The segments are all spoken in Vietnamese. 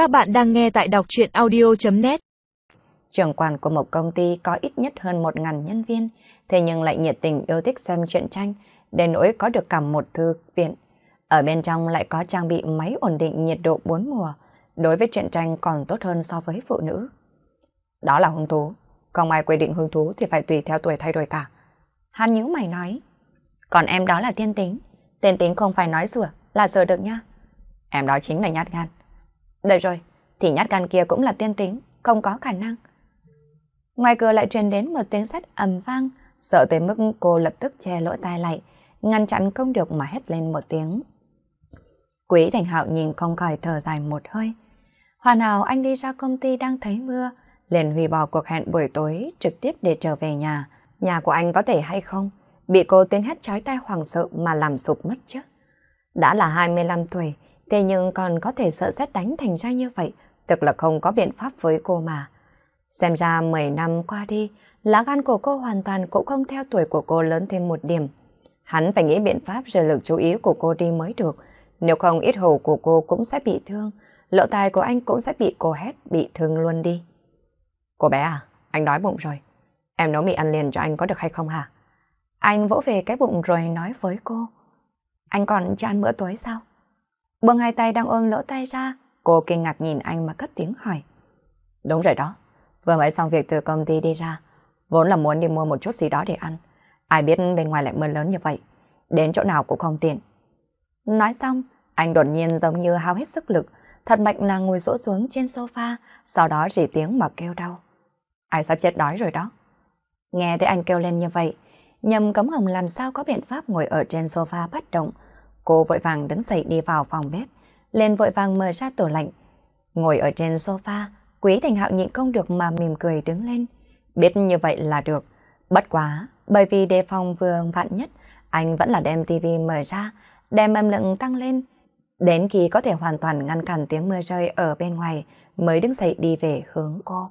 Các bạn đang nghe tại đọc truyện audio.net Trưởng quản của một công ty có ít nhất hơn 1.000 nhân viên, thế nhưng lại nhiệt tình yêu thích xem truyện tranh, đến nỗi có được cả một thư viện. Ở bên trong lại có trang bị máy ổn định nhiệt độ 4 mùa, đối với truyện tranh còn tốt hơn so với phụ nữ. Đó là hứng thú, không ai quy định hứng thú thì phải tùy theo tuổi thay đổi cả. Hắn nhíu mày nói, còn em đó là tiên tính, tiên tính không phải nói sửa, là sửa được nha. Em đó chính là nhát gan. Được rồi, thì nhát gan kia cũng là tiên tính, không có khả năng. Ngoài cửa lại truyền đến một tiếng sắt ầm vang, sợ tới mức cô lập tức che lỗ tai lại, ngăn chặn không được mà hét lên một tiếng. Quý Thành Hạo nhìn không khỏi thở dài một hơi. Hoàn nào anh đi ra công ty đang thấy mưa, liền hủy bỏ cuộc hẹn buổi tối trực tiếp để trở về nhà. Nhà của anh có thể hay không? Bị cô tiếng hét chói tai hoàng sợ mà làm sụp mất chứ. Đã là 25 tuổi, thế nhưng còn có thể sợ xét đánh thành ra như vậy, thực là không có biện pháp với cô mà. Xem ra 10 năm qua đi, lá gan của cô hoàn toàn cũng không theo tuổi của cô lớn thêm một điểm. Hắn phải nghĩ biện pháp rời lực chú ý của cô đi mới được, nếu không ít hầu của cô cũng sẽ bị thương, lỗ tai của anh cũng sẽ bị cô hét, bị thương luôn đi. Cô bé à, anh đói bụng rồi. Em nấu mì ăn liền cho anh có được hay không hả? Anh vỗ về cái bụng rồi nói với cô. Anh còn chưa ăn bữa tối sao? Buông hai tay đang ôm lỗ tay ra, cô kinh ngạc nhìn anh mà cất tiếng hỏi. Đúng rồi đó, vừa mới xong việc từ công ty đi ra, vốn là muốn đi mua một chút gì đó để ăn. Ai biết bên ngoài lại mưa lớn như vậy, đến chỗ nào cũng không tiện. Nói xong, anh đột nhiên giống như hao hết sức lực, thật mạnh là ngồi rỗ xuống trên sofa, sau đó rỉ tiếng mà kêu đau. Ai sắp chết đói rồi đó. Nghe thấy anh kêu lên như vậy, nhầm cấm hồng làm sao có biện pháp ngồi ở trên sofa bất động. Cô vội vàng đứng dậy đi vào phòng bếp, lên vội vàng mở ra tủ lạnh. Ngồi ở trên sofa, Quý Thành Hạo nhịn không được mà mỉm cười đứng lên. Biết như vậy là được. Bất quá, bởi vì đề phòng vừa vạn nhất, anh vẫn là đem tivi mở ra, đem âm lượng tăng lên. Đến khi có thể hoàn toàn ngăn cản tiếng mưa rơi ở bên ngoài, mới đứng dậy đi về hướng cô.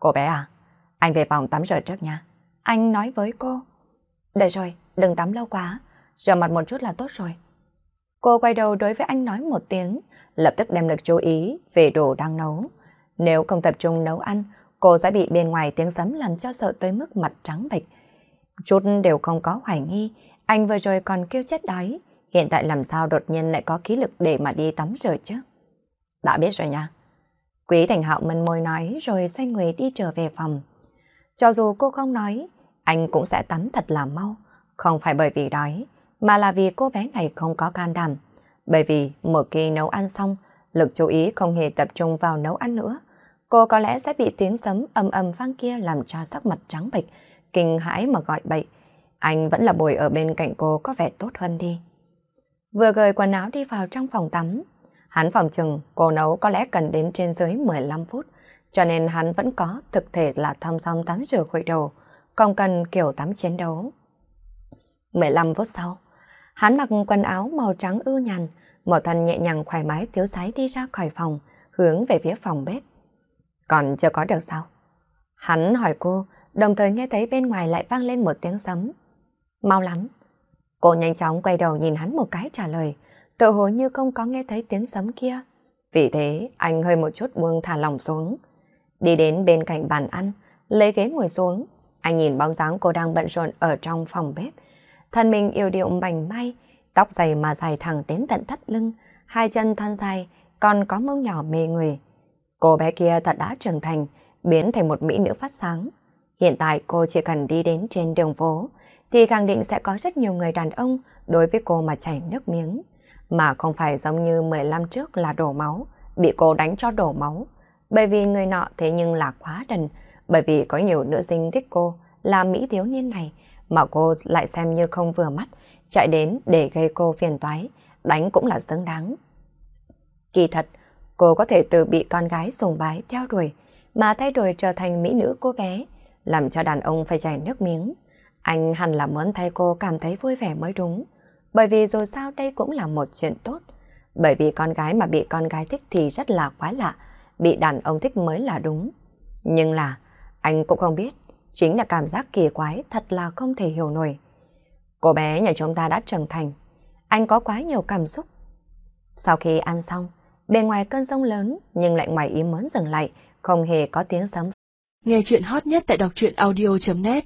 Cô bé à, anh về phòng tắm rửa trước nha. Anh nói với cô. Đợi rồi, đừng tắm lâu quá, rửa mặt một chút là tốt rồi. Cô quay đầu đối với anh nói một tiếng, lập tức đem lực chú ý về đồ đang nấu. Nếu không tập trung nấu ăn, cô sẽ bị bên ngoài tiếng sấm làm cho sợ tới mức mặt trắng bệch. Chút đều không có hoài nghi, anh vừa rồi còn kêu chết đói, hiện tại làm sao đột nhiên lại có khí lực để mà đi tắm rửa chứ? Đã biết rồi nha. Quý Thành Hạo mân môi nói rồi xoay người đi trở về phòng. Cho dù cô không nói, anh cũng sẽ tắm thật là mau. Không phải bởi vì đói, mà là vì cô bé này không có can đảm. Bởi vì một khi nấu ăn xong, lực chú ý không hề tập trung vào nấu ăn nữa. Cô có lẽ sẽ bị tiếng sấm âm âm vang kia làm cho sắc mặt trắng bệch, kinh hãi mà gọi bậy. Anh vẫn là bồi ở bên cạnh cô có vẻ tốt hơn đi. Vừa gởi quần áo đi vào trong phòng tắm, hắn phòng chừng cô nấu có lẽ cần đến trên dưới 15 phút, cho nên hắn vẫn có thực thể là thăm xong tắm rửa gội đầu, không cần kiểu tắm chiến đấu. 15 phút sau, hắn mặc quần áo màu trắng ưu nhàn, một thân nhẹ nhàng thoải mái thiếu sái đi ra khỏi phòng, hướng về phía phòng bếp. Còn chưa có được sao? Hắn hỏi cô, đồng thời nghe thấy bên ngoài lại vang lên một tiếng sấm. Mau lắm. Cô nhanh chóng quay đầu nhìn hắn một cái trả lời, tự hồ như không có nghe thấy tiếng sấm kia. Vì thế, anh hơi một chút buông thả lòng xuống. Đi đến bên cạnh bàn ăn, lấy ghế ngồi xuống. Anh nhìn bóng dáng cô đang bận rộn ở trong phòng bếp. Thân mình yêu điệu mảnh may, tóc dày mà dài thẳng đến tận thắt lưng, hai chân thon dài, còn có mông nhỏ mê người. Cô bé kia thật đã trưởng thành, biến thành một mỹ nữ phát sáng. Hiện tại cô chỉ cần đi đến trên đường phố, thì khẳng định sẽ có rất nhiều người đàn ông đối với cô mà chảy nước miếng. Mà không phải giống như 15 trước là đổ máu, bị cô đánh cho đổ máu. Bởi vì người nọ thế nhưng là quá đần, bởi vì có nhiều nữ sinh thích cô là mỹ thiếu niên này, mà cô lại xem như không vừa mắt, chạy đến để gây cô phiền toái, đánh cũng là xứng đáng. Kỳ thật, cô có thể từ bị con gái sùng bái theo đuổi, mà thay đổi trở thành mỹ nữ cô bé, làm cho đàn ông phải chảy nước miếng. Anh hẳn là muốn thay cô cảm thấy vui vẻ mới đúng, bởi vì dù sao đây cũng là một chuyện tốt. Bởi vì con gái mà bị con gái thích thì rất là quái lạ, bị đàn ông thích mới là đúng. Nhưng là, anh cũng không biết, chính là cảm giác kỳ quái thật là không thể hiểu nổi. Cô bé nhà chúng ta đã trưởng thành, anh có quá nhiều cảm xúc. Sau khi ăn xong, Bên ngoài cơn sông lớn nhưng lại ngoài ý muốn dừng lại, không hề có tiếng sấm. Nghe chuyện hot nhất tại đọc truyện audio.net